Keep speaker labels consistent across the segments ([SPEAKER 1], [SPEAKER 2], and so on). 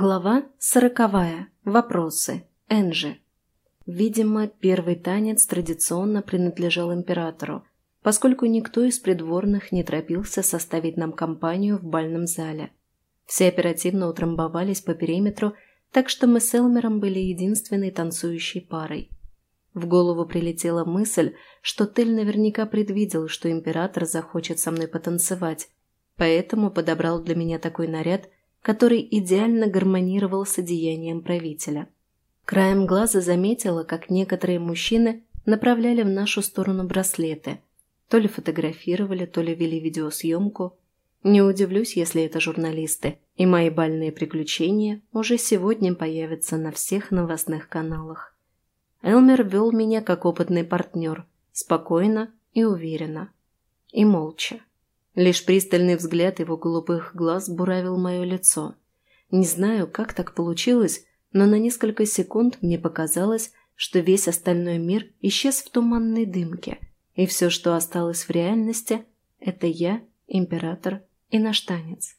[SPEAKER 1] Глава сороковая. Вопросы. Энжи. Видимо, первый танец традиционно принадлежал императору, поскольку никто из придворных не торопился составить нам компанию в бальном зале. Все оперативно утрамбовались по периметру, так что мы с Элмером были единственной танцующей парой. В голову прилетела мысль, что Тель наверняка предвидел, что император захочет со мной потанцевать, поэтому подобрал для меня такой наряд – который идеально гармонировал с одеянием правителя. Краем глаза заметила, как некоторые мужчины направляли в нашу сторону браслеты. То ли фотографировали, то ли вели видеосъемку. Не удивлюсь, если это журналисты, и мои бальные приключения уже сегодня появятся на всех новостных каналах. Элмер вел меня как опытный партнер, спокойно и уверенно. И молча. Лишь пристальный взгляд его голубых глаз буравил мое лицо. Не знаю, как так получилось, но на несколько секунд мне показалось, что весь остальной мир исчез в туманной дымке, и все, что осталось в реальности, это я, император и наш танец.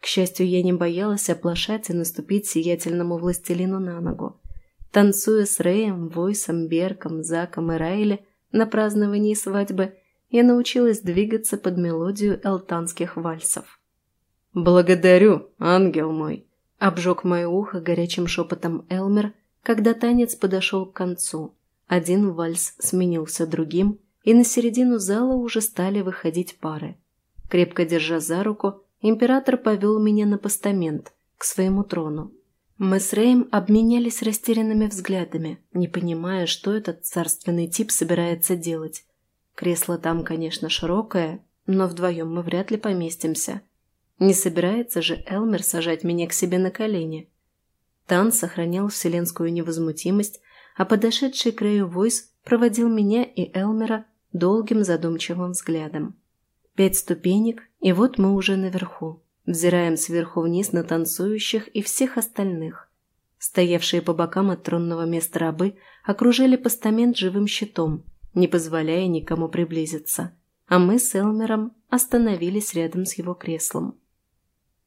[SPEAKER 1] К счастью, я не боялась оплошать и наступить сиятельному властелину на ногу. Танцуя с Рэем, Войсом, Берком, Заком и Райли на праздновании свадьбы – я научилась двигаться под мелодию элтанских вальсов.
[SPEAKER 2] «Благодарю, ангел мой!»
[SPEAKER 1] – обжег мое ухо горячим шепотом Элмер, когда танец подошел к концу. Один вальс сменился другим, и на середину зала уже стали выходить пары. Крепко держа за руку, император повел меня на постамент, к своему трону. Мы с Рэем обменялись растерянными взглядами, не понимая, что этот царственный тип собирается делать. Кресло там, конечно, широкое, но вдвоем мы вряд ли поместимся. Не собирается же Элмер сажать меня к себе на колени. Тан сохранял вселенскую невозмутимость, а подошедший к Рэю Войс проводил меня и Элмера долгим задумчивым взглядом. Пять ступенек, и вот мы уже наверху. Взираем сверху вниз на танцующих и всех остальных. Стоявшие по бокам от тронного места рабы окружили постамент живым щитом – не позволяя никому приблизиться, а мы с Элмером остановились рядом с его креслом.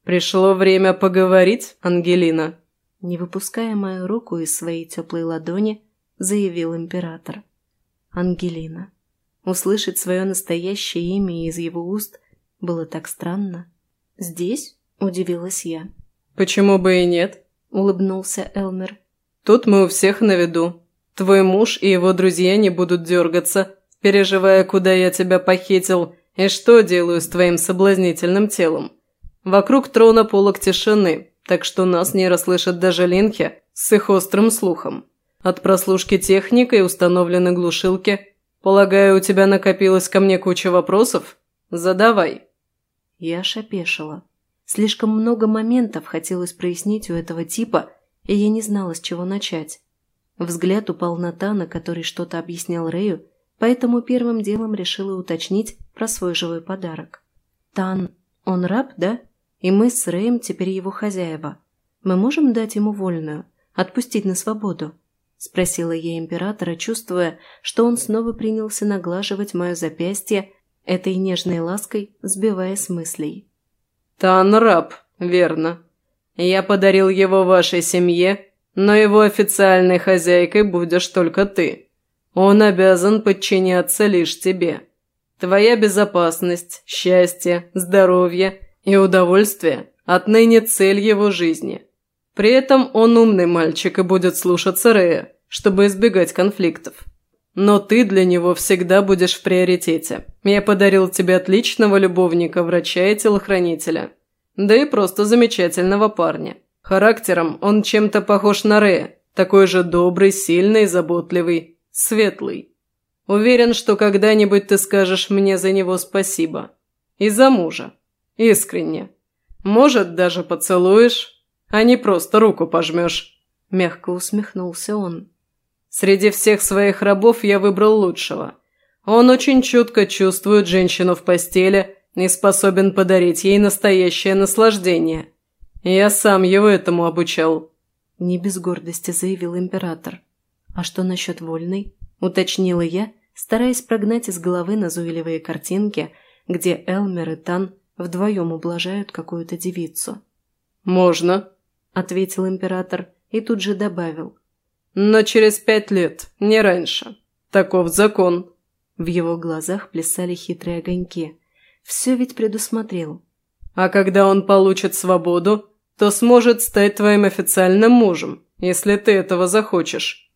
[SPEAKER 2] «Пришло время поговорить, Ангелина»,
[SPEAKER 1] не выпуская мою руку из своей теплой ладони, заявил император. Ангелина. Услышать свое настоящее имя из его уст было так странно. «Здесь?» – удивилась я.
[SPEAKER 2] «Почему бы и нет?» – улыбнулся Элмер. «Тут мы у всех на виду. Твой муж и его друзья не будут дергаться, переживая, куда я тебя похитил и что делаю с твоим соблазнительным телом. Вокруг трона полок тишины, так что нас не расслышат даже линхи с их острым слухом. От прослушки техника и установленной глушилки, полагаю, у тебя накопилось ко мне куча вопросов? Задавай.
[SPEAKER 1] Я шапешила. Слишком много моментов хотелось прояснить у этого типа, и я не знала, с чего начать. Взгляд упал на Тана, который что-то объяснял Рэю, поэтому первым делом решила уточнить про свой живой подарок. «Тан, он раб, да? И мы с Рэем теперь его хозяева. Мы можем дать ему вольную, отпустить на свободу?» – спросила я императора, чувствуя, что он снова принялся наглаживать мое запястье этой нежной лаской, сбивая с мыслей.
[SPEAKER 2] «Тан раб, верно. Я подарил его вашей семье но его официальной хозяйкой будешь только ты. Он обязан подчиняться лишь тебе. Твоя безопасность, счастье, здоровье и удовольствие – отныне цель его жизни. При этом он умный мальчик и будет слушаться Рея, чтобы избегать конфликтов. Но ты для него всегда будешь в приоритете. Я подарил тебе отличного любовника, врача и телохранителя. Да и просто замечательного парня. Характером он чем-то похож на Ре, такой же добрый, сильный, заботливый, светлый. Уверен, что когда-нибудь ты скажешь мне за него спасибо. И за мужа. Искренне. Может, даже поцелуешь, а не просто руку пожмешь. Мягко усмехнулся он. Среди всех своих рабов я выбрал лучшего. Он очень чутко чувствует женщину в постели и способен подарить ей настоящее наслаждение – «Я сам его этому обучал», –
[SPEAKER 1] не без гордости заявил император. «А что насчет вольной?» – уточнила я, стараясь прогнать из головы назойливые картинки, где Элмер и Тан вдвоем ублажают какую-то девицу.
[SPEAKER 2] «Можно», –
[SPEAKER 1] ответил император и тут же добавил.
[SPEAKER 2] «Но через пять лет, не раньше. Таков закон».
[SPEAKER 1] В его глазах плясали хитрые огоньки. Все ведь предусмотрел.
[SPEAKER 2] «А когда он получит свободу, то сможет стать твоим официальным мужем, если ты этого захочешь».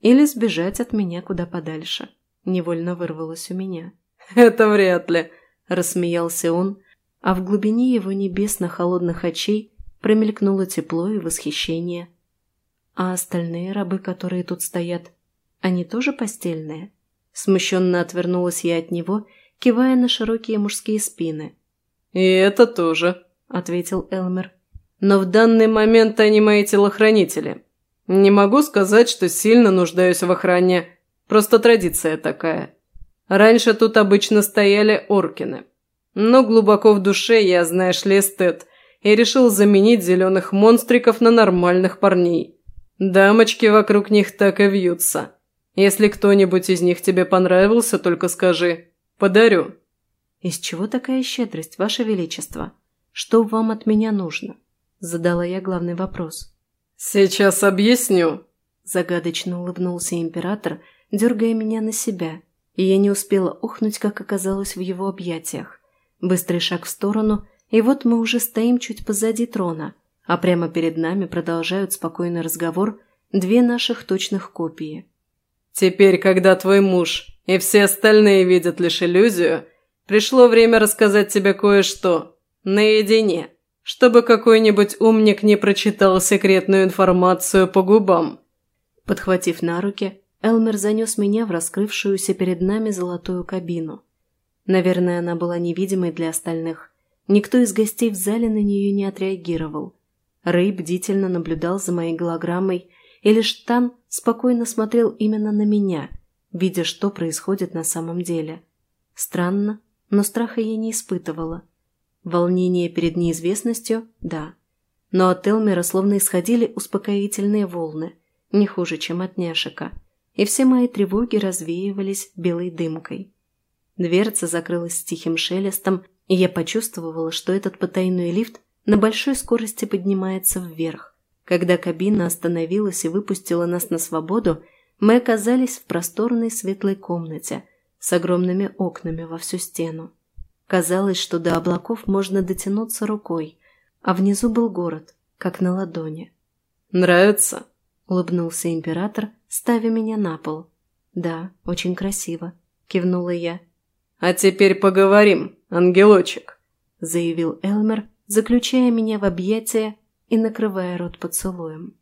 [SPEAKER 1] Или сбежать от меня куда подальше. Невольно вырвалось у меня.
[SPEAKER 2] «Это вряд ли», –
[SPEAKER 1] рассмеялся он, а в глубине его небесно-холодных очей промелькнуло тепло и восхищение. А остальные рабы, которые тут стоят, они тоже постельные? Смущенно отвернулась я от него, кивая на широкие мужские спины.
[SPEAKER 2] «И это тоже», – ответил
[SPEAKER 1] Элмер.
[SPEAKER 2] «Но в данный момент они мои телохранители. Не могу сказать, что сильно нуждаюсь в охране, просто традиция такая. Раньше тут обычно стояли оркины. Но глубоко в душе я, знаешь ли, эстет, и решил заменить зеленых монстриков на нормальных парней. Дамочки вокруг них так и вьются. Если кто-нибудь из них тебе понравился, только скажи. Подарю».
[SPEAKER 1] «Из чего такая щедрость, Ваше Величество? Что вам от меня нужно?» Задала я главный вопрос.
[SPEAKER 2] «Сейчас объясню», –
[SPEAKER 1] загадочно улыбнулся император, дергая меня на себя, и я не успела ухнуть, как оказалось в его объятиях. Быстрый шаг в сторону, и вот мы уже стоим чуть позади трона, а прямо перед нами продолжают спокойный разговор две наших точных копии.
[SPEAKER 2] «Теперь, когда твой муж и все остальные видят лишь иллюзию, пришло время рассказать тебе кое-что. Наедине, чтобы какой-нибудь умник не прочитал секретную информацию по губам».
[SPEAKER 1] Подхватив на руки, Элмер занес меня в раскрывшуюся перед нами золотую кабину. Наверное, она была невидимой для остальных. Никто из гостей в зале на нее не отреагировал. Рэй бдительно наблюдал за моей голограммой, и лишь Тан спокойно смотрел именно на меня, видя, что происходит на самом деле. Странно, но страха я не испытывала. Волнение перед неизвестностью – да. Но от Элмера словно исходили успокоительные волны, не хуже, чем от няшика – и все мои тревоги развеивались белой дымкой. Дверца закрылась с тихим шелестом, и я почувствовала, что этот потайной лифт на большой скорости поднимается вверх. Когда кабина остановилась и выпустила нас на свободу, мы оказались в просторной светлой комнате с огромными окнами во всю стену. Казалось, что до облаков можно дотянуться рукой, а внизу был город, как на ладони.
[SPEAKER 2] «Нравится?»
[SPEAKER 1] – улыбнулся император, ставя меня на пол. «Да, очень красиво», – кивнула я.
[SPEAKER 2] «А теперь поговорим, ангелочек», –
[SPEAKER 1] заявил Элмер, заключая меня в объятия и накрывая рот поцелуем.